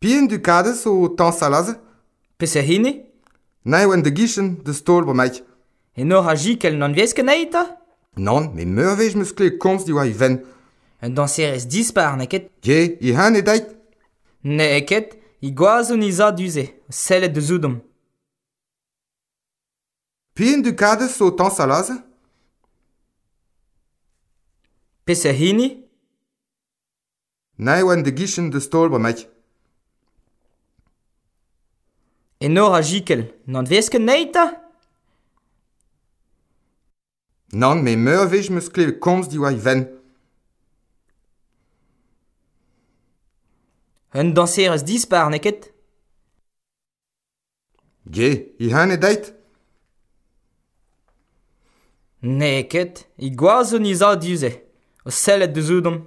Pien du kades o tan salaze? Pes a hene? Na oan de gichen de stol bo maik. E nor a jikel nan vieske naita? Non, me meurvej meus kle komz di oa i ven. Un dan serez dispar, neket? Ge, i han e dait? Ne eket, i gwazo ni za duze, selet de zoudom. Pien du kades o tan salaze? Pes a hene? Na oan de gichen de stol bo maik. Enor a jikel, n'an vez ket neita Nan, me meur vez meus kle komz di oa ven. Un danser eus dispar, neket? Ge, i han e deit? Neket, i gwazo niza diuze, o selet deus udom.